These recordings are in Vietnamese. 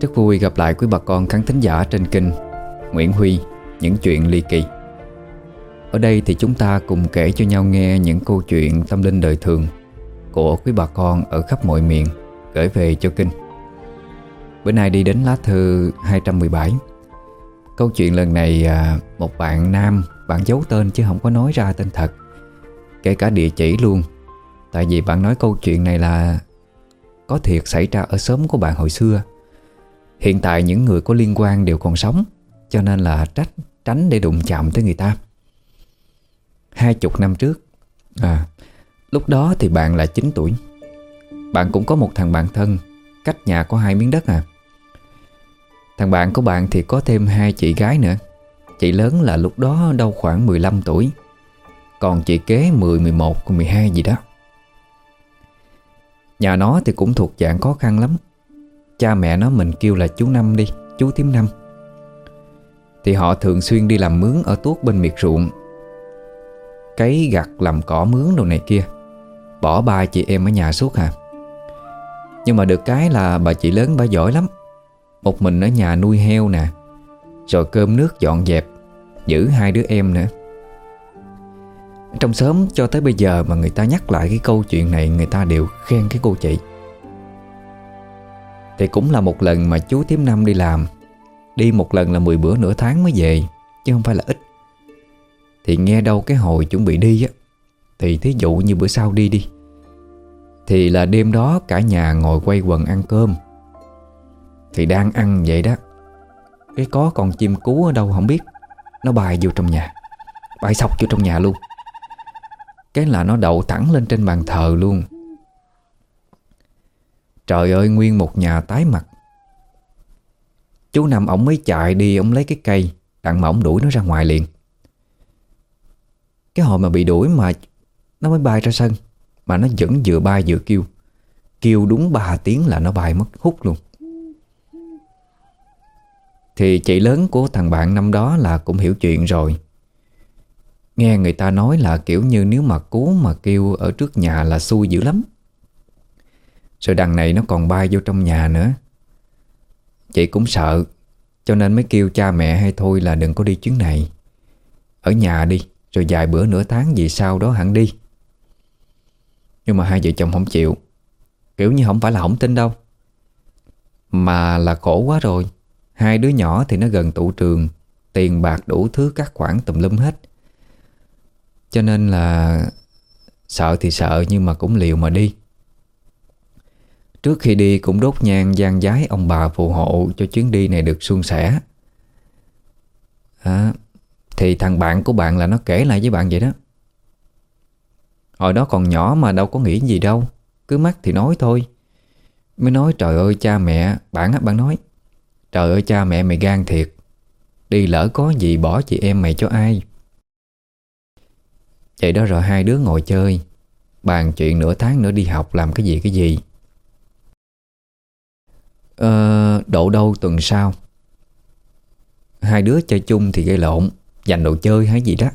Rất vui gặp lại quý bà con khán thính giả trên kênh Nguyễn Huy, Những chuyện ly kỳ. Ở đây thì chúng ta cùng kể cho nhau nghe những câu chuyện tâm linh đời thường Của quý bà con ở khắp mọi miền Gửi về cho kênh. Bữa nay đi đến lá thư 217 Câu chuyện lần này à, một bạn nam, Bạn giấu tên chứ không có nói ra tên thật, Kể cả địa chỉ luôn. Tại vì bạn nói câu chuyện này là Có thiệt xảy ra ở xóm của bạn hồi xưa. Hiện tại những người có liên quan đều còn sống Cho nên là trách tránh để đụng chạm tới người ta. Hai chục năm trước À Lúc đó thì bạn là 9 tuổi. Bạn cũng có một thằng bạn thân Cách nhà có hai miếng đất à. Thằng bạn của bạn thì có thêm hai chị gái nữa. Chị lớn là lúc đó đâu khoảng 15 tuổi Còn chị kế 10, 11, 12 gì đó. Nhà nó thì cũng thuộc dạng khó khăn lắm. Cha mẹ nó mình kêu là chú Năm đi, Chú Tím Năm. Thì họ thường xuyên đi làm mướn Ở tuốt bên miệt ruộng. Cấy gặt làm cỏ mướn đồ này kia, Bỏ ba chị em ở nhà suốt hà Nhưng mà được cái là bà chị lớn, bà giỏi lắm. Một mình ở nhà nuôi heo nè, Rồi cơm nước dọn dẹp, Giữ hai đứa em nữa. Trong xóm cho tới bây giờ Mà người ta nhắc lại cái câu chuyện này, Người ta đều khen cái cô chị thì cũng là một lần mà chú Tiếm Năm đi làm. Đi một lần là 10 bữa nửa tháng mới về, Chứ không phải là ít. Thì nghe đâu cái hồi chuẩn bị đi á, Thì thí dụ như bữa sau đi đi. Thì là đêm đó cả nhà ngồi quay quần ăn cơm. Thì đang ăn vậy đó, Cái có con chim cú ở đâu không biết, Nó bay vô trong nhà, Bay sọc vô trong nhà luôn. Cái là nó đậu thẳng lên trên bàn thờ luôn. Trời ơi, nguyên một nhà tái mặt. Chú Năm ổng mới chạy đi, Ổng lấy cái cây, Đặng mà ổng đuổi nó ra ngoài liền. Cái hồi mà bị đuổi mà Nó mới bay ra sân, Mà nó vẫn vừa bay vừa kêu. Kêu đúng 3 tiếng là nó bay mất hút luôn. Thì chị lớn của thằng bạn năm đó là cũng hiểu chuyện rồi. Nghe người ta nói là kiểu như nếu mà cú mà kêu ở trước nhà là xui dữ lắm rồi đằng này nó còn bay vô trong nhà nữa. Chị cũng sợ, Cho nên mới kêu cha mẹ hay thôi là đừng có đi chuyến này. Ở nhà đi, Rồi vài bữa nửa tháng gì sau đó hẳn đi. Nhưng mà hai vợ chồng không chịu, Kiểu như không phải là không tin đâu. Mà là khổ quá rồi, Hai đứa nhỏ thì nó gần tụ trường, Tiền bạc đủ thứ các khoản tùm lum hết. Cho nên là Sợ thì sợ nhưng mà cũng liều mà đi. Trước khi đi cũng đốt nhang gian giái ông bà phù hộ cho chuyến đi này được suôn sẻ. À, Thì thằng bạn của bạn là nó kể lại với bạn vậy đó. Hồi đó còn nhỏ mà đâu có nghĩ gì đâu Cứ mắc thì nói thôi. Mới nói trời ơi cha mẹ Bạn á bạn nói Trời ơi cha mẹ mày gan thiệt Đi lỡ có gì bỏ chị em mày cho ai. Vậy đó rồi hai đứa ngồi chơi Bàn chuyện nửa tháng nữa đi học làm cái gì cái gì. Ờ, độ đâu tuần sau? Hai đứa chơi chung thì gây lộn Giành đồ chơi hay gì đó.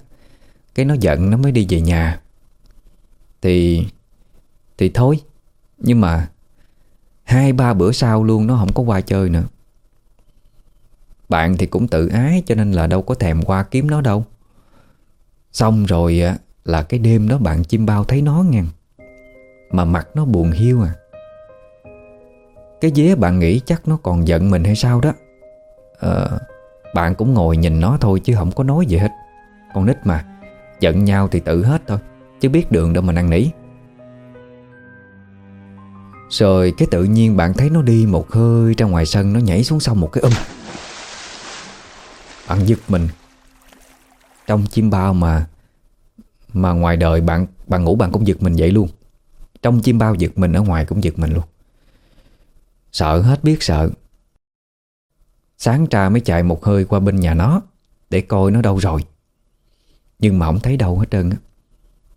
Cái nó giận nó mới đi về nhà. Thì Thì thôi Nhưng mà Hai ba bữa sau luôn nó không có qua chơi nữa. Bạn thì cũng tự ái Cho nên là đâu có thèm qua kiếm nó đâu. Xong rồi Là cái đêm đó bạn chim bao thấy nó nghe. Mà mặt nó buồn hiu à cái dế bạn nghĩ chắc nó còn giận mình hay sao đó. Ờ Bạn cũng ngồi nhìn nó thôi chứ không có nói gì hết. Con nít mà, Giận nhau thì tự hết thôi, Chứ biết đường đâu mà năn nỉ. Rồi cái tự nhiên bạn thấy nó đi một hơi ra ngoài sân, Nó nhảy xuống sông một cái um. Bạn giật mình. Trong chim bao mà Mà ngoài đời bạn bạn ngủ bạn cũng giật mình vậy luôn. Trong chim bao giật mình, ở ngoài cũng giật mình luôn. Sợ hết biết sợ. Sáng ra mới chạy một hơi qua bên nhà nó Để coi nó đâu rồi. Nhưng mà không thấy đâu hết trơn á.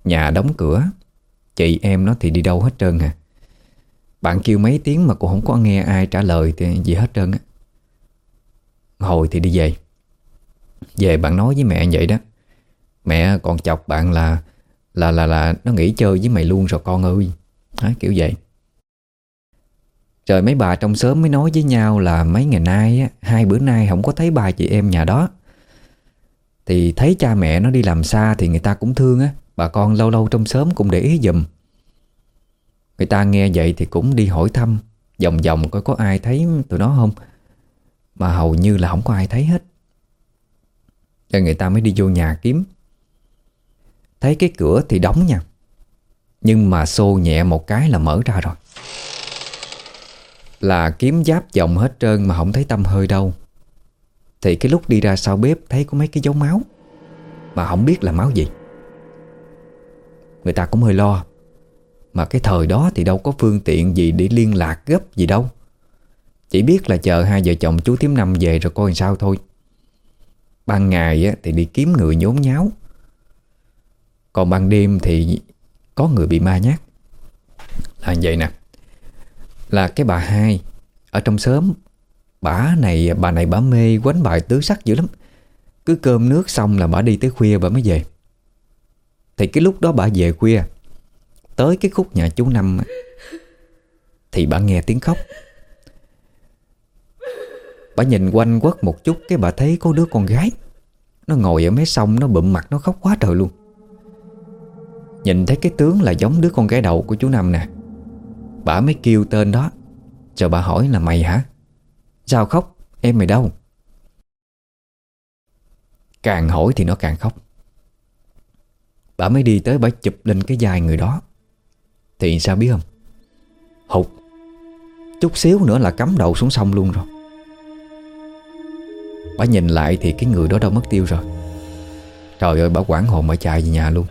Nhà đóng cửa Chị em nó thì đi đâu hết trơn à. Bạn kêu mấy tiếng mà cũng không có nghe ai trả lời thì gì hết trơn á. Hồi thì đi về. Về bạn nói với mẹ vậy đó. Mẹ còn chọc bạn là Là là là nó nghỉ chơi với mày luôn rồi con ơi. Đó, Kiểu vậy. Rồi mấy bà trong xóm mới nói với nhau là mấy ngày nay á, Hai bữa nay không có thấy bà chị em nhà đó. Thì thấy cha mẹ nó đi làm xa Thì người ta cũng thương á Bà con lâu lâu trong xóm cũng để ý dùm Người ta nghe vậy thì cũng đi hỏi thăm Vòng vòng coi có ai thấy tụi nó không. Mà hầu như là không có ai thấy hết. Rồi người ta mới đi vô nhà kiếm. Thấy cái cửa thì đóng nha Nhưng mà xô nhẹ một cái là mở ra rồi. Là kiếm giáp vòng hết trơn mà không thấy tâm hơi đâu. Thì cái lúc đi ra sau bếp thấy có mấy cái dấu máu, Mà không biết là máu gì. Người ta cũng hơi lo, Mà cái thời đó thì đâu có phương tiện gì để liên lạc gấp gì đâu. Chỉ biết là chờ hai vợ chồng chú Tiếm Năm về rồi coi sao thôi. Ban ngày thì đi kiếm người nhốn nháo. Còn ban đêm thì có người bị ma nhát. Là vậy nè. Là cái bà hai. Ở trong xóm, Bà này bà này bà mê quánh bài tứ sắc dữ lắm. Cứ cơm nước xong là bà đi tới khuya bà mới về. Thì cái lúc đó bà về khuya, Tới cái khúc nhà chú Năm Thì bà nghe tiếng khóc. Bà nhìn quanh quất một chút, Cái bà thấy có đứa con gái. Nó ngồi ở mé sông, Nó bụm mặt, nó khóc quá trời luôn. Nhìn thấy cái tướng là giống đứa con gái đầu của chú Năm nè. Bà mới kêu tên đó. Cho bà hỏi là mày hả? Sao khóc? Em mày đâu? Càng hỏi thì nó càng khóc. Bà mới đi tới bà chụp lên cái vai người đó. Thì sao biết không? Hụt, Chút xíu nữa là cắm đầu xuống sông luôn rồi. Bà nhìn lại thì cái người đó đâu mất tiêu rồi. Trời ơi, bà quảng hồn mà chạy về nhà luôn.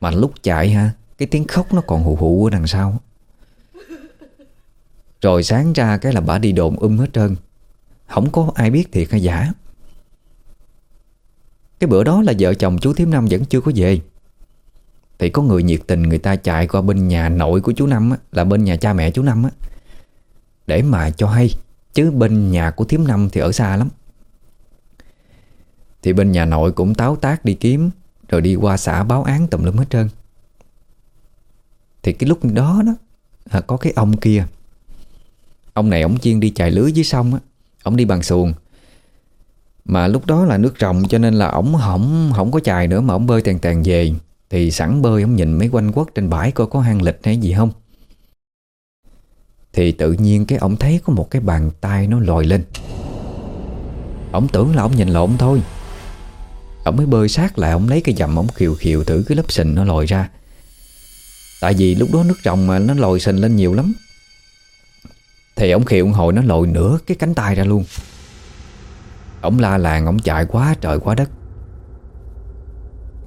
Mà lúc chạy ha, Cái tiếng khóc nó còn hụ hụ ở đằng sau. Rồi sáng ra cái là bà đi đồn um hết trơn. Không có ai biết thiệt hay giả. Cái bữa đó là vợ chồng chú Thiếm Năm vẫn chưa có về. Thì có người nhiệt tình người ta chạy qua bên nhà nội của chú Năm á, Là bên nhà cha mẹ chú Năm á Để mà cho hay. Chứ bên nhà của Thiếm Năm thì ở xa lắm. Thì bên nhà nội cũng táo tác đi kiếm Rồi đi qua xã báo án tùm lum hết trơn. Thì cái lúc đó đó à, Có cái ông kia Ông này ông chiên đi chài lưới dưới sông á. Ông đi bằng xuồng. Mà lúc đó là nước rồng cho nên là ổng không không có chài nữa mà ổng bơi tàn tàn về. Thì sẵn bơi ổng nhìn mấy quanh quất trên bãi coi có hang lịch hay gì không. Thì tự nhiên cái ổng thấy có một cái bàn tay nó lòi lên. Ổng tưởng là ổng nhìn lộn thôi. Ổng mới bơi sát lại, ổng lấy cái dầm, ổng khiều khiều thử cái lớp sình nó lòi ra. Tại vì lúc đó nước rồng mà nó lòi sình lên nhiều lắm. Thì ổng khiều hồi nó lội nửa cái cánh tay ra luôn. Ông la làng, ông chạy quá trời quá đất.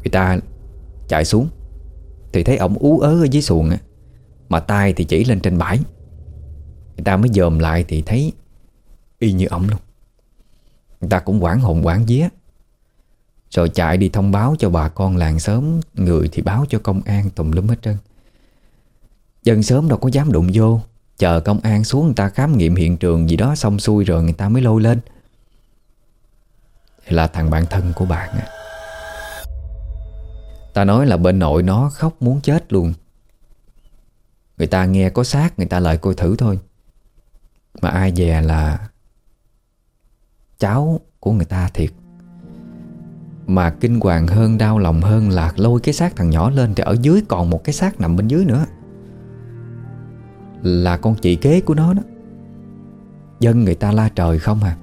Người ta chạy xuống. Thì thấy ông ú ớ ở dưới xuồng Mà tay thì chỉ lên trên bãi. Người ta mới dòm lại thì thấy Y như ổng luôn. Người ta cũng quảng hồn quảng vía. Rồi chạy đi thông báo cho bà con làng sớm Người thì báo cho công an tùm lum hết trơn. Dân sớm đâu có dám đụng vô. Chờ công an xuống người ta khám nghiệm hiện trường gì đó Xong xuôi rồi người ta mới lôi lên. Là thằng bạn thân của bạn à. Ta nói là bên nội nó khóc muốn chết luôn. Người ta nghe có xác, Người ta lại coi thử thôi. Mà ai dè là Cháu của người ta thiệt. Mà kinh hoàng hơn, Đau lòng hơn là lôi cái xác thằng nhỏ lên Thì ở dưới còn một cái xác nằm bên dưới nữa. Là con chị kế của nó đó. Dân người ta la trời không à.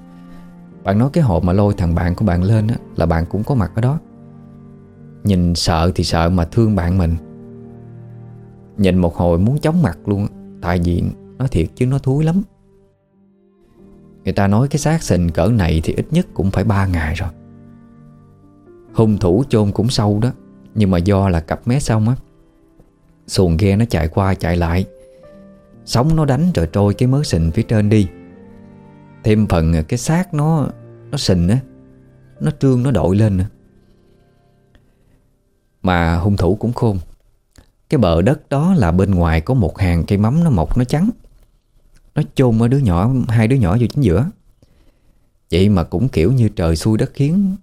Bạn nói cái hộ mà lôi thằng bạn của bạn lên á, Là bạn cũng có mặt ở đó. Nhìn sợ thì sợ mà thương bạn mình. Nhìn một hồi muốn chóng mặt luôn Tại vì nói thiệt chứ nó thúi lắm. Người ta nói cái xác sình cỡ này Thì ít nhất cũng phải 3 ngày rồi. Hung thủ chôn cũng sâu đó Nhưng mà do là cặp mé xong á Xuồng ghe nó chạy qua chạy lại. Sóng nó đánh rồi trôi cái mớ sình phía trên đi. Thêm phần cái xác nó Nó sình á, Nó trương, nó đội lên nữa. Mà hung thủ cũng khôn. Cái bờ đất đó là bên ngoài Có một hàng cây mắm nó mọc, nó trắng. Nó chôn ở đứa nhỏ, Hai đứa nhỏ vô chính giữa. Vậy mà cũng kiểu như trời xui đất khiến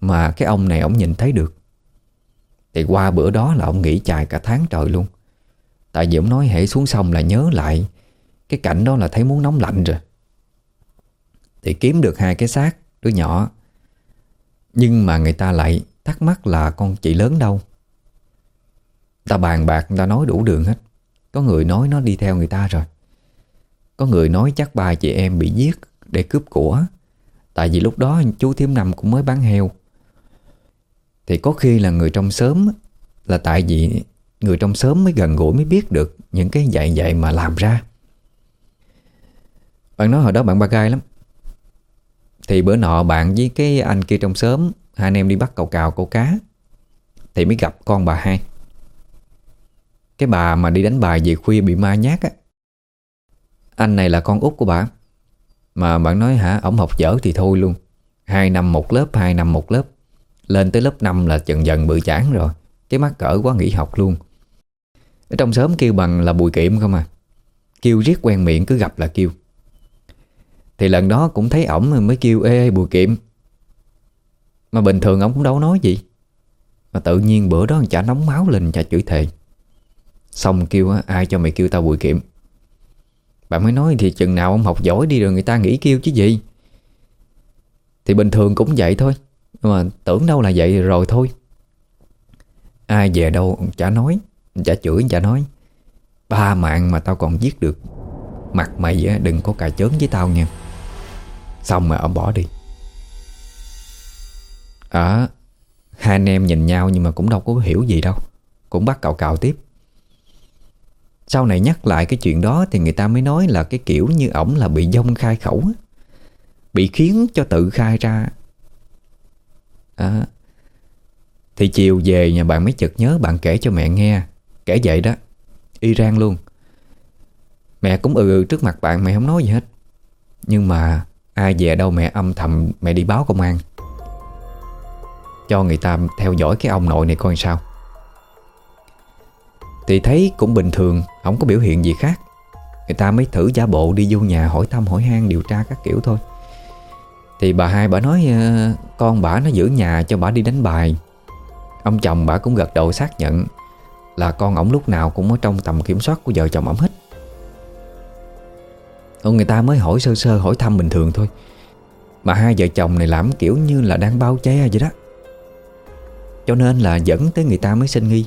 Mà cái ông này ông nhìn thấy được. Thì qua bữa đó là ông nghỉ chài cả tháng trời luôn. Tại vì ông nói hãy xuống sông là nhớ lại. Cái cảnh đó là thấy muốn nóng lạnh rồi. Thì kiếm được hai cái xác, Đứa nhỏ. Nhưng mà người ta lại thắc mắc là con chị lớn đâu. Ta bàn bạc, người ta nói đủ đường hết. Có người nói nó đi theo người ta rồi. Có người nói chắc ba chị em bị giết Để cướp của. Tại vì lúc đó chú Thiếm Năm cũng mới bán heo. Thì có khi là người trong sớm Là tại vì người trong xóm mới gần gũi mới biết được Những cái dạy dạy mà làm ra. Bạn nói hồi đó bạn ba gai lắm. Thì bữa nọ bạn với cái anh kia trong xóm Hai anh em đi bắt cầu cào câu cá Thì mới gặp con bà hai. Cái bà mà đi đánh bài về khuya bị ma nhát á. Anh này là con út của bà. Mà bạn nói hả ổng học dở thì thôi luôn. Hai năm một lớp, hai năm một lớp. Lên tới lớp 5 là dần dần bự chán rồi. Cái mắt cỡ quá nghỉ học luôn. Ở trong xóm kêu bằng là bùi kiệm không à. Kêu riết quen miệng, cứ gặp là kêu. Thì lần đó cũng thấy ổng mới kêu, Ê bùi kiệm. Mà bình thường ổng cũng đâu nói gì. Mà tự nhiên bữa đó chả nóng máu lên, chả chửi thề. Xong kêu ai cho mày kêu tao bùi kiệm? Bạn mới nói thì chừng nào ông học giỏi đi rồi người ta nghĩ kêu chứ gì. Thì bình thường cũng vậy thôi. Nhưng mà tưởng đâu là vậy, rồi thôi. Ai về đâu chả nói. Chả chửi chả nói. Ba mạng mà tao còn giết được. Mặt mày đừng có cà chớn với tao nha. Xong mà ông bỏ đi. À Hai anh em nhìn nhau nhưng mà cũng đâu có hiểu gì đâu. Cũng bắt cào cào tiếp. Sau này nhắc lại cái chuyện đó Thì người ta mới nói là cái kiểu như ổng là bị dông khai khẩu Bị khiến cho tự khai ra. À, thì chiều về nhà bạn mới chợt nhớ Bạn kể cho mẹ nghe. Kể vậy đó Y rang luôn. Mẹ cũng ừ, ừ trước mặt bạn mẹ không nói gì hết. Nhưng mà Ai về đâu mẹ âm thầm Mẹ đi báo công an. Cho người ta theo dõi cái ông nội này coi sao. Thì thấy cũng bình thường Không có biểu hiện gì khác. Người ta mới thử giả bộ đi vô nhà hỏi thăm hỏi han điều tra các kiểu thôi. Thì bà hai bà nói ờ, Con bà nó giữ nhà cho bà đi đánh bài. Ông chồng bà cũng gật đầu xác nhận Là con ổng lúc nào cũng ở trong tầm kiểm soát của vợ chồng ổng hết. Người ta mới hỏi sơ sơ, hỏi thăm bình thường thôi. Mà hai vợ chồng này làm kiểu như là đang bao che vậy đó. Cho nên là dẫn tới người ta mới sinh nghi.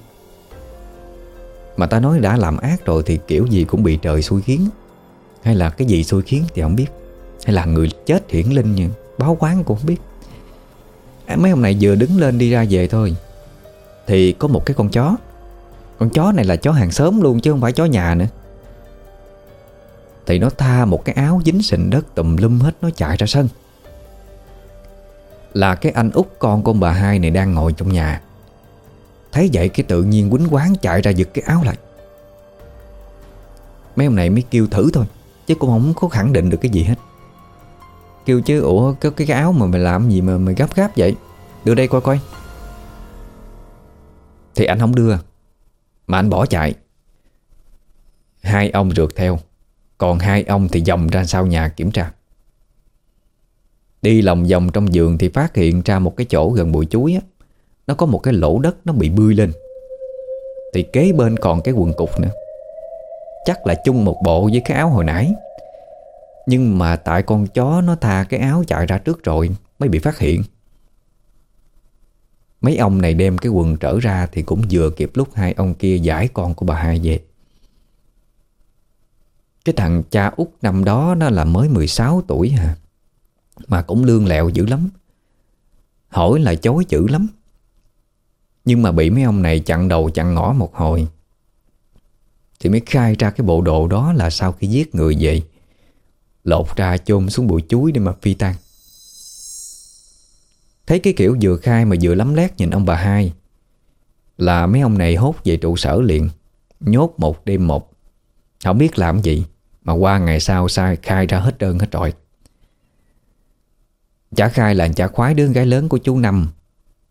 Mà ta nói đã làm ác rồi Thì kiểu gì cũng bị trời xui khiến. Hay là cái gì xui khiến thì không biết. Hay là người chết hiển linh như, Báo quán cũng không biết. Mấy hôm này vừa đứng lên đi ra về thôi. Thì có một cái con chó. Con chó này là chó hàng xóm luôn Chứ không phải chó nhà nữa. Thì nó tha một cái áo dính sình đất tùm lum hết Nó chạy ra sân. Là cái anh út con con bà hai này đang ngồi trong nhà. Thấy vậy cái tự nhiên quýnh quán chạy ra giật cái áo lại. Mấy ông này mới kêu thử thôi Chứ cũng không có khẳng định được cái gì hết. Kêu chứ ủa cái, cái áo mà mày làm gì mà mày gấp gáp vậy? Đưa đây coi coi. Thì anh không đưa, Mà anh bỏ chạy. Hai ông rượt theo, Còn hai ông thì dòng ra sau nhà kiểm tra. Đi lòng vòng trong giường thì phát hiện ra một cái chỗ gần bụi chuối á. Nó có một cái lỗ đất nó bị bươi lên. Thì kế bên còn cái quần cục nữa. Chắc là chung một bộ với cái áo hồi nãy. Nhưng mà tại con chó nó tha cái áo chạy ra trước rồi Mới bị phát hiện. Mấy ông này đem cái quần trở ra Thì cũng vừa kịp lúc hai ông kia giải con của bà hai về. Cái thằng cha út năm đó nó là mới 16 tuổi hả? Mà cũng lương lẹo dữ lắm. Hỏi là chối chữ lắm. Nhưng mà bị mấy ông này chặn đầu chặn ngõ một hồi. Thì mới khai ra cái bộ đồ đó là sau khi giết người vậy Lột ra chôn xuống bụi chuối để mà phi tan. Thấy cái kiểu vừa khai mà vừa lắm lét nhìn ông bà hai. Là mấy ông này hốt về trụ sở liền, Nhốt một đêm một. Không biết làm gì, Mà qua ngày sau sai khai ra hết đơn hết trọi. Chả khai là chả khoái đứa gái lớn của chú Năm,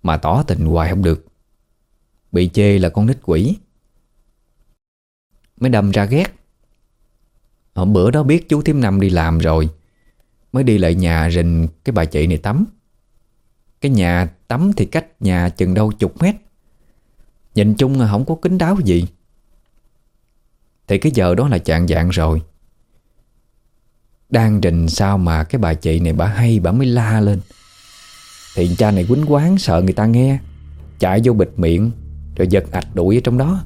Mà tỏ tình hoài không được. Bị chê là con nít quỷ. Mới đâm ra ghét. Hôm bữa đó biết chú Thiếm Năm đi làm rồi, Mới đi lại nhà rình cái bà chị này tắm. Cái nhà tắm thì cách nhà chừng đâu chục mét. Nhìn chung là không có kính đáo gì. Thì cái giờ đó là chạng dạng rồi. Đang rình sao mà cái bà chị này bà hay, bà mới la lên. Thì cha này quýnh quán sợ người ta nghe, Chạy vô bịt miệng, Rồi giật ạch đuổi ở trong đó.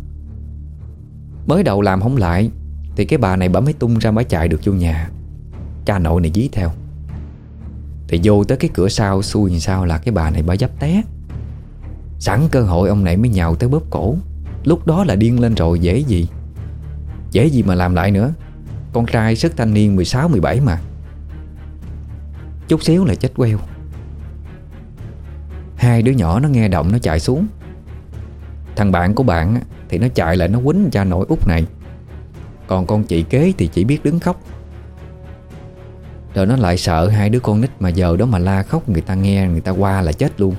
Mới đầu làm không lại, Thì cái bà này bà mới tung ra bà chạy được vô nhà. Cha nội này dí theo. Thì vô tới cái cửa sau, xui như sao là cái bà này bà dấp té. Sẵn cơ hội ông này mới nhào tới bóp cổ. Lúc đó là điên lên rồi, dễ gì? Dễ gì mà làm lại nữa? Con trai sức thanh niên 16-17 mà. Chút xíu là chết queo. Hai đứa nhỏ nó nghe động, nó chạy xuống. Thằng bạn của bạn Thì nó chạy lại, nó quýnh cha nội út này. Còn con chị kế thì chỉ biết đứng khóc. Rồi nó lại sợ hai đứa con nít Mà giờ đó mà la khóc, người ta nghe, Người ta qua là chết luôn.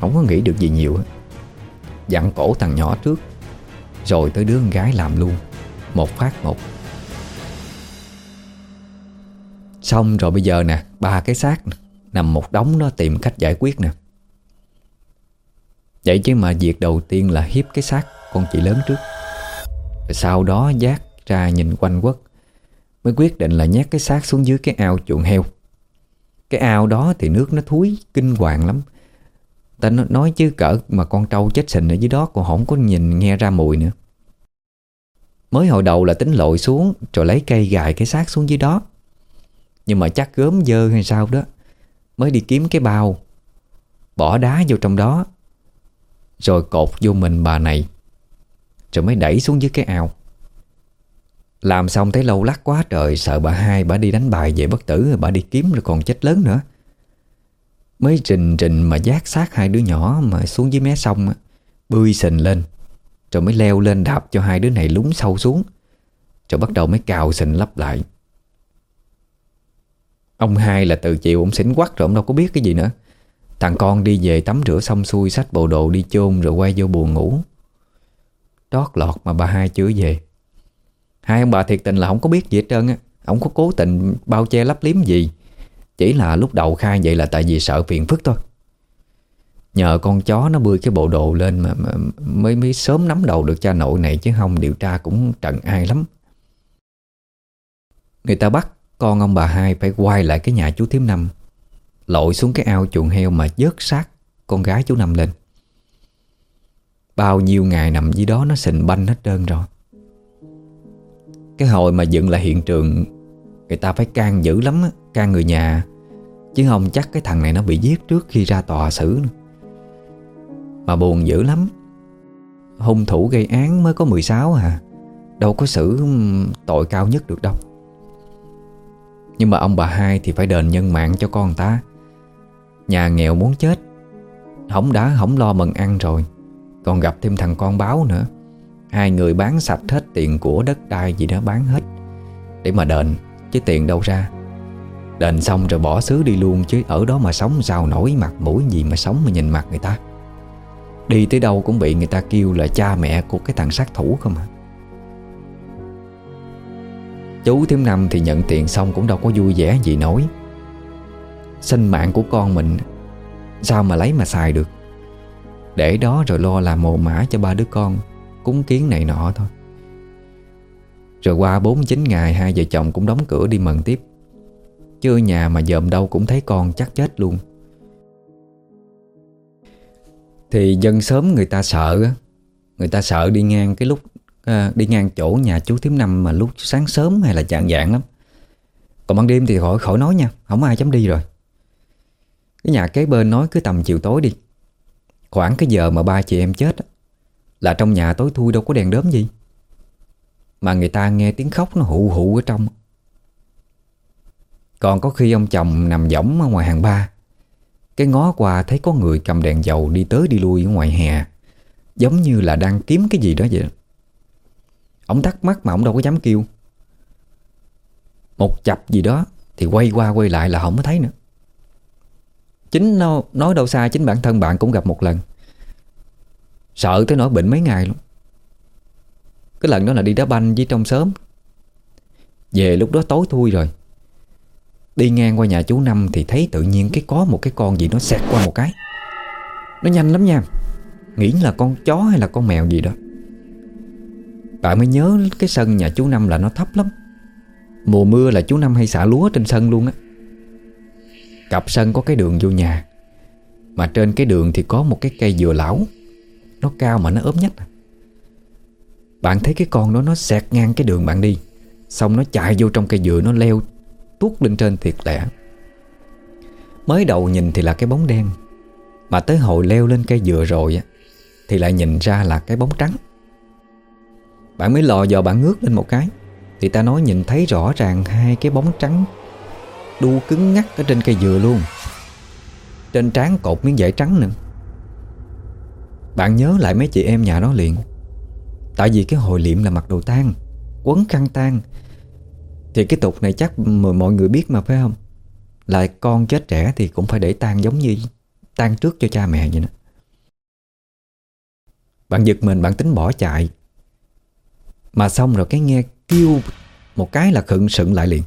Không có nghĩ được gì nhiều. Dặn cổ thằng nhỏ trước. Rồi tới đứa con gái làm luôn. Một phát một. Xong rồi bây giờ nè, Ba cái xác Nằm một đống đó tìm cách giải quyết nè. Vậy chứ mà việc đầu tiên là hiếp cái xác con chị lớn trước. Rồi sau đó giác ra nhìn quanh quất. Mới quyết định là nhét cái xác xuống dưới cái ao chuộng heo. Cái ao đó thì nước nó thúi, kinh hoàng lắm. Ta nói chứ cỡ mà con trâu chết sình ở dưới đó Còn không có nhìn nghe ra mùi nữa. Mới hồi đầu là tính lội xuống Rồi lấy cây gài cái xác xuống dưới đó. Nhưng mà chắc gớm dơ hay sao đó, Mới đi kiếm cái bao, Bỏ đá vô trong đó, Rồi cột vô mình bà này, Rồi mới đẩy xuống dưới cái ao. Làm xong thấy lâu lắc quá trời, Sợ bà hai, bà đi đánh bài về bất tử, Bà đi kiếm rồi còn chết lớn nữa. Mới trình trình mà giác xác hai đứa nhỏ Mà xuống dưới mé sông Bươi sình lên. Rồi mới leo lên đạp cho hai đứa này lúng sâu xuống. Rồi bắt đầu mới cào sình lấp lại. Ông hai là từ chiều ông xỉn quắc rồi ông đâu có biết cái gì nữa. Thằng con đi về tắm rửa xong xuôi, Xách bộ đồ đi chôn rồi quay vô buồn ngủ. Đót lọt mà bà hai chưa về. Hai ông bà thiệt tình là không có biết gì hết trơn á. Ông có cố tình bao che lấp liếm gì. Chỉ là lúc đầu khai vậy là tại vì sợ phiền phức thôi. Nhờ con chó nó bươi cái bộ đồ lên mà, mà mới mới sớm nắm đầu được cha nội này chứ không điều tra cũng trận ai lắm. Người ta bắt con ông bà hai phải quay lại cái nhà chú Thiếm Năm Lội xuống cái ao chuồng heo mà dớt xác con gái chú Năm lên. Bao nhiêu ngày nằm dưới đó nó sình banh hết trơn rồi. Cái hồi mà dựng lại hiện trường, Người ta phải can dữ lắm á, Can người nhà. Chứ không chắc cái thằng này nó bị giết trước khi ra tòa xử. Nữa. Mà buồn dữ lắm. Hung thủ gây án mới có 16 à. Đâu có xử tội cao nhất được đâu. Nhưng mà ông bà hai thì phải đền nhân mạng cho con ta. Nhà nghèo muốn chết Không đã không lo mần ăn rồi. Còn gặp thêm thằng con báo nữa. Hai người bán sạch hết tiền của đất đai gì đó bán hết. Để mà đền, Chứ tiền đâu ra. Đền xong rồi bỏ xứ đi luôn, Chứ ở đó mà sống sao nổi mặt mũi gì mà sống mà nhìn mặt người ta. Đi tới đâu cũng bị người ta kêu là cha mẹ của cái thằng sát thủ không à. Chú thêm Năm thì nhận tiền xong cũng đâu có vui vẻ gì nổi. Sinh mạng của con mình, Sao mà lấy mà xài được? Để đó rồi lo làm mồ mã cho ba đứa con. Cúng kiến này nọ thôi. Rồi qua 49 ngày Hai vợ chồng cũng đóng cửa đi mần tiếp. Chưa nhà mà dòm đâu cũng thấy con chắc chết luôn. Thì dân sớm người ta sợ Người ta sợ đi ngang cái lúc à, Đi ngang chỗ nhà chú Thiếm Năm Mà lúc sáng sớm hay là chạng dạng lắm. Còn ban đêm thì khỏi khỏi nói nha Không ai dám đi rồi. Cái nhà kế bên nói cứ tầm chiều tối đi. Khoảng cái giờ mà ba chị em chết là trong nhà tối thui đâu có đèn đớm gì. Mà người ta nghe tiếng khóc nó hụ hụ ở trong. Còn có khi ông chồng nằm võng ở ngoài hàng ba cái ngó qua thấy có người cầm đèn dầu đi tới đi lui ở ngoài hè Giống như là đang kiếm cái gì đó vậy. Ông thắc mắc mà ông đâu có dám kêu. Một chập gì đó Thì quay qua quay lại là không có thấy nữa. Chính nó, nói đâu xa Chính bản thân bạn cũng gặp một lần. Sợ tới nỗi bệnh mấy ngày luôn. Cái lần đó là đi đá banh với trong sớm. Về lúc đó tối thui rồi. Đi ngang qua nhà chú Năm Thì thấy tự nhiên cái có một cái con gì Nó xẹt qua một cái. Nó nhanh lắm nha. Nghĩ là con chó hay là con mèo gì đó. Bạn mới nhớ cái sân nhà chú Năm là nó thấp lắm. Mùa mưa là chú Năm hay xả lúa trên sân luôn á. Cặp sân có cái đường vô nhà. Mà trên cái đường thì có một cái cây dừa lão. Nó cao mà nó ốm nhách Bạn thấy cái con đó nó xẹt ngang cái đường bạn đi, Xong nó chạy vô trong cây dừa, Nó leo tuốt lên trên thiệt lẻ. Mới đầu nhìn thì là cái bóng đen, Mà tới hồi leo lên cây dừa rồi á, Thì lại nhìn ra là cái bóng trắng. Bạn mới lò dò bạn ngước lên một cái, Thì ta nói nhìn thấy rõ ràng Hai cái bóng trắng Đu cứng ngắt ở trên cây dừa luôn. Trên trán cột miếng vải trắng nữa. Bạn nhớ lại mấy chị em nhà đó liền. Tại vì cái hồi liệm là mặc đồ tan Quấn khăn tan Thì cái tục này chắc mọi người biết mà, phải không? Lại con chết trẻ thì cũng phải để tan giống như Tan trước cho cha mẹ vậy đó. Bạn giật mình, bạn tính bỏ chạy. Mà xong rồi cái nghe kêu Một cái là khựng sững lại liền.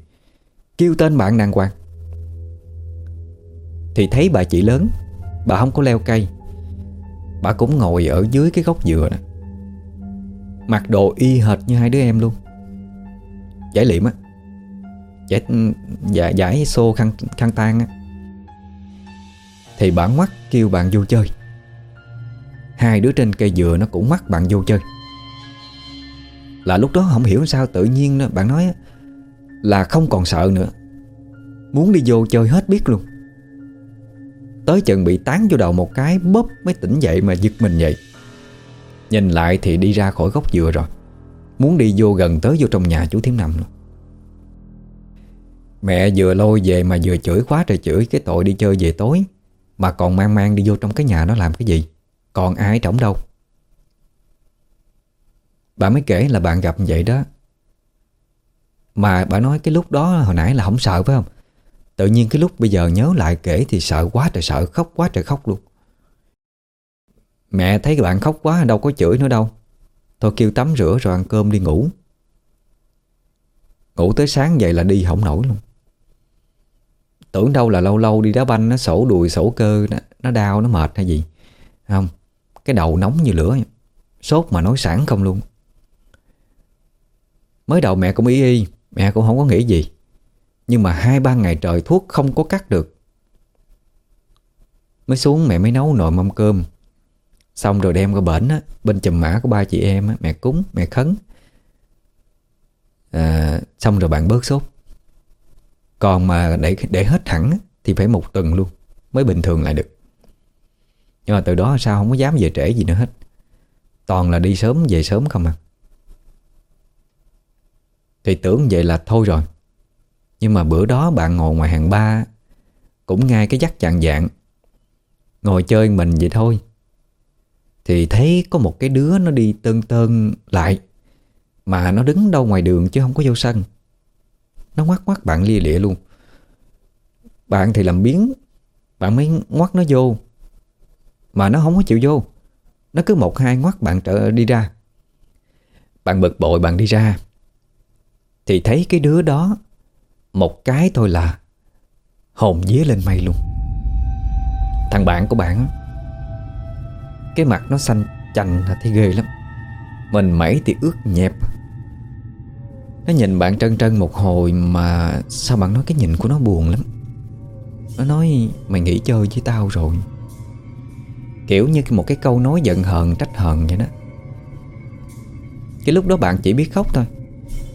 Kêu tên bạn đàng hoàng. Thì thấy bà chị lớn, Bà không có leo cây. Bà cũng ngồi ở dưới cái gốc dừa nè. Mặc đồ y hệt như hai đứa em luôn. Giải liệm á. Giải, giải, giải xô khăn, khăn tan á. Thì bà ngoắt kêu bạn vô chơi. Hai đứa trên cây dừa nó cũng mắt bạn vô chơi. Là lúc đó không hiểu sao tự nhiên đó, bạn nói là không còn sợ nữa. Muốn đi vô chơi hết biết luôn. Tới chừng bị tán vô đầu một cái, Bóp mới tỉnh dậy mà giật mình vậy. Nhìn lại thì đi ra khỏi gốc dừa rồi. Muốn đi vô gần tới vô trong nhà chú Thiếm Năm luôn. Mẹ vừa lôi về mà vừa chửi quá trời chửi Cái tội đi chơi về tối. Mà còn mang mang đi vô trong cái nhà nó làm cái gì? Còn ai trống đâu. Bà mới kể là bạn gặp vậy đó. Mà bà nói cái lúc đó hồi nãy là không sợ phải không? Tự nhiên cái lúc bây giờ nhớ lại kể Thì sợ quá trời sợ khóc quá trời khóc luôn. Mẹ thấy các bạn khóc quá đâu có chửi nữa đâu. Thôi kêu tắm rửa rồi ăn cơm đi ngủ. Ngủ tới sáng vậy là đi không nổi luôn. Tưởng đâu là lâu lâu đi đá banh Nó sổ đùi sổ cơ Nó, nó đau nó mệt hay gì. Không Cái đầu nóng như lửa. Sốt mà nói sẵn không luôn. Mới đầu mẹ cũng y y Mẹ cũng không có nghĩ gì. Nhưng mà hai ba ngày trời thuốc không có cắt được. Mới xuống mẹ mới nấu nồi mâm cơm. Xong rồi đem qua bển á Bên chùm mã của ba chị em á Mẹ cúng, mẹ khấn. À, Xong rồi bạn bớt sốt. Còn mà để để hết hẳn Thì phải một tuần luôn Mới bình thường lại được. Nhưng mà từ đó sao không có dám về trễ gì nữa hết. Toàn là đi sớm về sớm không à. Thì tưởng vậy là thôi rồi. Nhưng mà bữa đó bạn ngồi ngoài hàng ba, Cũng ngay cái dắt chạng dạng, Ngồi chơi mình vậy thôi. Thì thấy có một cái đứa nó đi tơn tơn lại, Mà nó đứng đâu ngoài đường chứ không có vô sân. Nó ngoắt ngoắt bạn lia lịa luôn. Bạn thì làm biến Bạn mới ngoắt nó vô, Mà nó không có chịu vô. Nó cứ một hai ngoắt bạn trở đi ra. Bạn bực bội bạn đi ra. Thì thấy cái đứa đó một cái thôi là Hồn vía lên mây luôn. Thằng bạn của bạn Cái mặt nó xanh chành là thấy ghê lắm. Mình mẩy thì ướt nhẹp. Nó nhìn bạn trân trân một hồi Mà sao bạn nói cái nhìn của nó buồn lắm? Nó nói, Mày nghỉ chơi với tao rồi. Kiểu như một cái câu nói giận hờn, trách hờn vậy đó. Cái lúc đó bạn chỉ biết khóc thôi.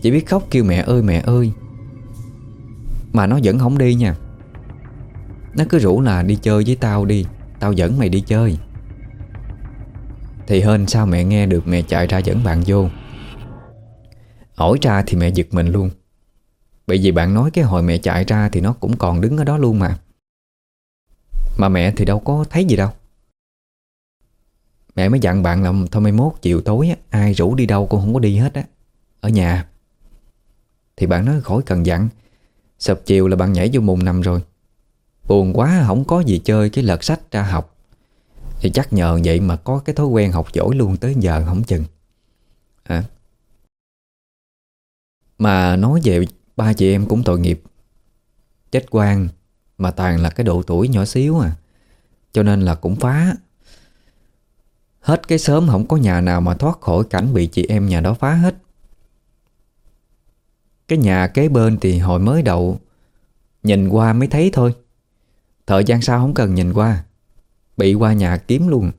Chỉ biết khóc kêu mẹ ơi mẹ ơi. Mà nó vẫn không đi nha. Nó cứ rủ là đi chơi với tao đi. Tao dẫn mày đi chơi. Thì hên sao mẹ nghe được mẹ chạy ra dẫn bạn vô. Ổi ra thì mẹ giật mình luôn. Bởi vì bạn nói cái hồi mẹ chạy ra Thì nó cũng còn đứng ở đó luôn mà. Mà mẹ thì đâu có thấy gì đâu. Mẹ mới dặn bạn là Thôi mai mốt chiều tối á, Ai rủ đi đâu cũng không có đi hết á Ở nhà. Thì bạn nói khỏi cần dặn Sập chiều là bạn nhảy vô mùng nằm rồi. Buồn quá, không có gì chơi Cái lật sách ra học. Thì chắc nhờ vậy mà có cái thói quen học giỏi luôn Tới giờ không chừng. À. Mà nói về ba chị em cũng tội nghiệp. Chết quan, Mà toàn là cái độ tuổi nhỏ xíu à. Cho nên là cũng phá. Hết cái sớm không có nhà nào mà thoát khỏi cảnh bị chị em nhà đó phá hết. Cái nhà kế bên thì hồi mới đậu. Nhìn qua mới thấy thôi. Thời gian sau không cần nhìn qua. Bị qua nhà kiếm luôn.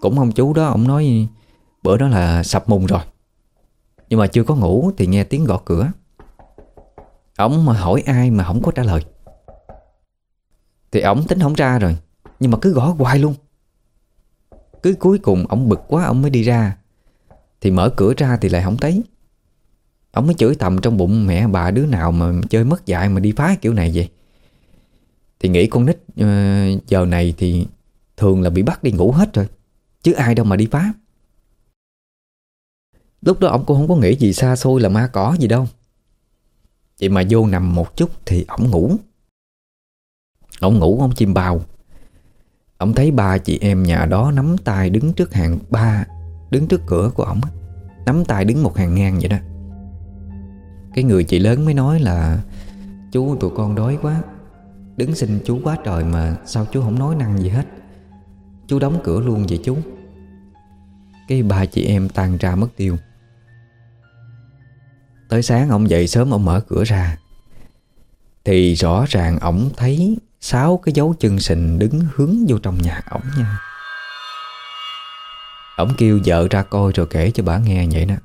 Cũng ông chú đó, Ông nói bữa đó là sập mùng rồi. Nhưng mà chưa có ngủ Thì nghe tiếng gõ cửa. Ông mà hỏi ai mà không có trả lời. Thì ổng tính không ra rồi, Nhưng mà cứ gõ hoài luôn. Cứ cuối cùng ổng bực quá Ông mới đi ra. Thì mở cửa ra thì lại không thấy. Ông mới chửi thầm trong bụng, mẹ, bà đứa nào mà chơi mất dạy mà đi phá kiểu này vậy? Thì nghĩ con nít ờ, giờ này thì thường là bị bắt đi ngủ hết rồi, Chứ ai đâu mà đi phá. Lúc đó ông cũng không có nghĩ gì xa xôi là ma cỏ gì đâu. Vậy mà vô nằm một chút thì ổng ngủ. Ông ngủ, ông chim bào. Ông thấy ba chị em nhà đó nắm tay đứng trước hàng ba, Đứng trước cửa của ổng Nắm tay đứng một hàng ngang vậy đó. Cái người chị lớn mới nói là, Chú, tụi con đói quá. Đứng xin chú quá trời mà Sao chú không nói năng gì hết. Chú đóng cửa luôn vậy chú. Cái ba chị em tan ra mất tiêu. Tới sáng ông dậy sớm, ông mở cửa ra. Thì rõ ràng ổng thấy Sáu cái dấu chân sình đứng hướng vô trong nhà ổng nha. Ổng kêu vợ ra coi rồi kể cho bà nghe vậy nè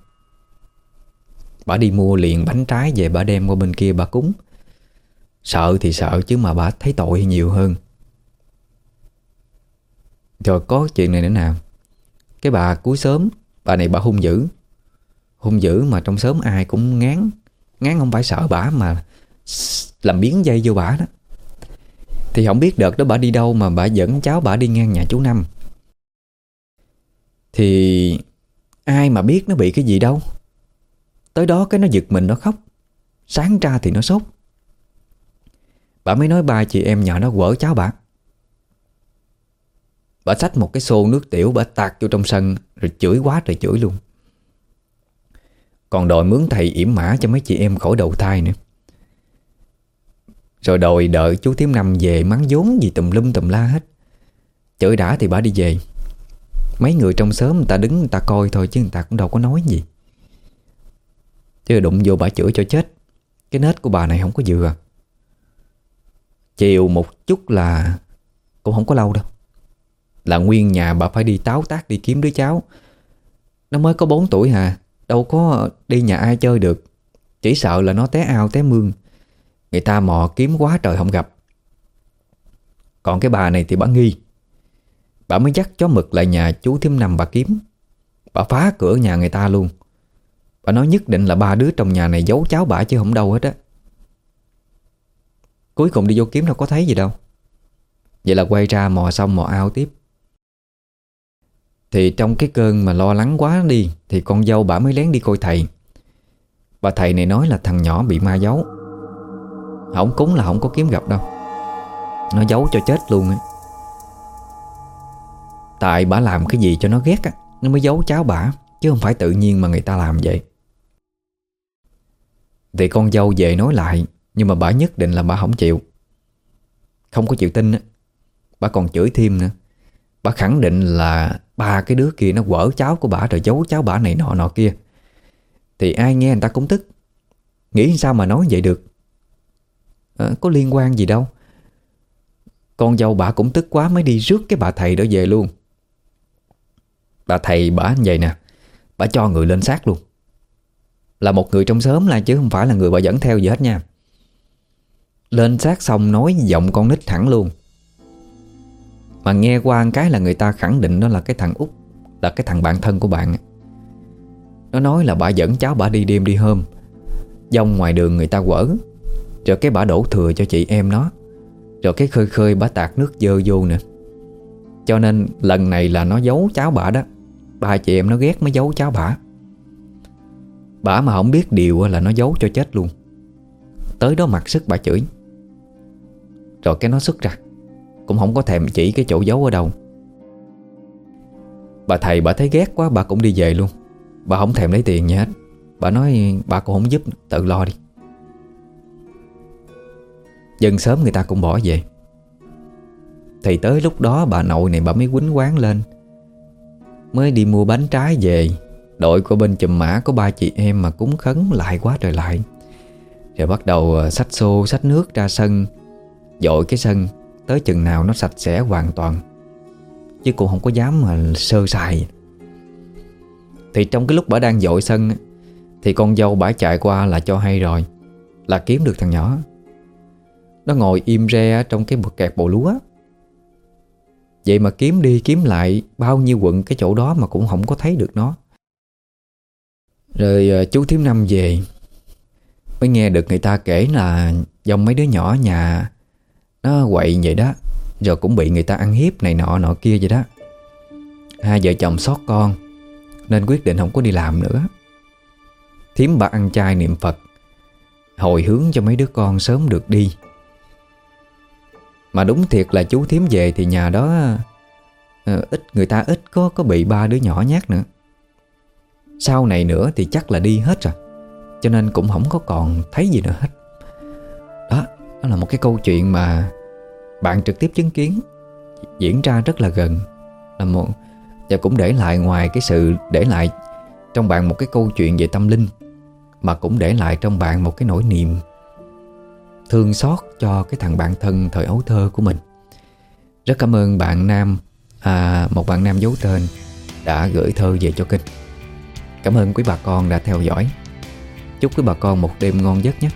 Bà đi mua liền bánh trái về bà đem qua bên kia bà cúng. Sợ thì sợ chứ mà bà thấy tội nhiều hơn. Rồi có chuyện này nữa nào Cái bà cuối sớm, Bà này bà hung dữ. Hung dữ mà trong sớm ai cũng ngán. Ngán không phải sợ bà mà Làm biến dây vô bà đó. Thì không biết đợt đó bà đi đâu Mà bà dẫn cháu bà đi ngang nhà chú Năm. Thì Ai mà biết nó bị cái gì đâu. Tới đó cái nó giật mình, nó khóc. Sáng ra thì nó sốt. Bà mới nói, ba, chị em nhỏ nó quở cháu bà. Bà xách một cái xô nước tiểu, Bà tạt vô trong sân, Rồi chửi quá trời chửi luôn. Còn đòi mướn thầy yểm mã cho mấy chị em khỏi đầu thai nữa. Rồi đòi đợi chú Tiếm Năm về mắng vốn gì tùm lum tùm la hết. Chửi đã thì bà đi về. Mấy người trong xóm người ta đứng, người ta coi thôi Chứ người ta cũng đâu có nói gì. Chứ đụng vô bà chửi cho chết. Cái nết của bà này không có vừa. Chiều một chút là Cũng không có lâu đâu. Là nguyên nhà bà phải đi táo tác đi kiếm đứa cháu. Nó mới có 4 tuổi hà, Đâu có đi nhà ai chơi được. Chỉ sợ là nó té ao té mương. Người ta mò kiếm quá trời không gặp. Còn cái bà này thì bà nghi. Bà mới dắt chó mực lại nhà chú thím nằm bà kiếm. Bà phá cửa nhà người ta luôn. Bà nói nhất định là ba đứa trong nhà này giấu cháu bà chứ không đâu hết á. Cuối cùng đi vô kiếm đâu có thấy gì đâu. Vậy là quay ra mò xong mò ao tiếp. Thì trong cái cơn mà lo lắng quá đi, Thì con dâu bà mới lén đi coi thầy. Bà thầy này nói là thằng nhỏ bị ma giấu Không cúng là không có kiếm gặp đâu. Nó giấu cho chết luôn á. Tại bà làm cái gì cho nó ghét á, Nó mới giấu cháu bà, Chứ không phải tự nhiên mà người ta làm vậy. Thì con dâu về nói lại Nhưng mà bà nhất định là bà không chịu Không có chịu tin á Bà còn chửi thêm nữa Bà khẳng định là ba cái đứa kia nó quở cháu của bà rồi giấu cháu bà này nọ nọ kia. Thì ai nghe người ta cũng tức. Nghĩ sao mà nói vậy được. À, có liên quan gì đâu. Con dâu bà cũng tức quá mới đi rước cái bà thầy đó về luôn. Bà thầy bà như vậy nè. Bà cho người lên xác luôn. Là một người trong xóm là chứ không phải là người bà dẫn theo gì hết nha. Lên xác xong nói giọng con nít thẳng luôn. Mà nghe qua cái là người ta khẳng định nó là cái thằng út, Là cái thằng bạn thân của bạn. Nó nói là bà dẫn cháu bà đi đêm đi hôm. Dông ngoài đường người ta quở. Rồi cái bà đổ thừa cho chị em nó. Rồi cái khơi khơi bà tạt nước dơ vô nữa. Cho nên lần này là nó giấu cháu bà đó. Ba chị em nó ghét mới giấu cháu bà. Bà mà không biết điều là nó giấu cho chết luôn. Tới đó mặc sức bà chửi. Rồi cái nó xuất ra. Cũng không có thèm chỉ cái chỗ giấu ở đâu. Bà thầy bà thấy ghét quá bà cũng đi về luôn. Bà không thèm lấy tiền gì hết. Bà nói bà cũng không giúp, tự lo đi. Dần sớm người ta cũng bỏ về. Thì tới lúc đó bà nội này bà mới quýnh quán lên. Mới đi mua bánh trái về. Đội của bên chùm mã có ba chị em mà cúng khấn lại quá trời lại. Rồi bắt đầu ờ, xách xô, xách nước ra sân Dội cái sân Tới chừng nào nó sạch sẽ hoàn toàn Chứ cũng không có dám mà sơ sài. Thì trong cái lúc bà đang dội sân Thì con dâu bả chạy qua là cho hay rồi Là kiếm được thằng nhỏ. Nó ngồi im re trong cái bực kẹt bộ lúa. Vậy mà kiếm đi kiếm lại Bao nhiêu quận cái chỗ đó mà cũng không có thấy được nó. Rồi ờ, chú Thiếm Năm về. Mới nghe được người ta kể là Dòng mấy đứa nhỏ nhà Nó quậy vậy đó. Rồi cũng bị người ta ăn hiếp này nọ nọ kia vậy đó. Hai vợ chồng sót con, Nên quyết định không có đi làm nữa. Thiếm bà ăn chay niệm Phật, Hồi hướng cho mấy đứa con sớm được đi. Mà đúng thiệt là chú Thiếm về Thì nhà đó ờ, ít, Người ta ít có có bị ba đứa nhỏ nhát nữa. Sau này nữa thì chắc là đi hết rồi. Cho nên cũng không có còn thấy gì nữa hết. Đó Đó là một cái câu chuyện mà Bạn trực tiếp chứng kiến Diễn ra rất là gần. Là một Và cũng để lại ngoài cái sự Để lại trong bạn một cái câu chuyện về tâm linh Mà cũng để lại trong bạn một cái nỗi niềm Thương xót cho cái thằng bạn thân thời ấu thơ của mình. Rất cảm ơn bạn Nam à, Một bạn Nam giấu tên Đã gửi thơ về cho kênh. Cảm ơn quý bà con đã theo dõi. Chúc quý bà con một đêm ngon giấc nhé.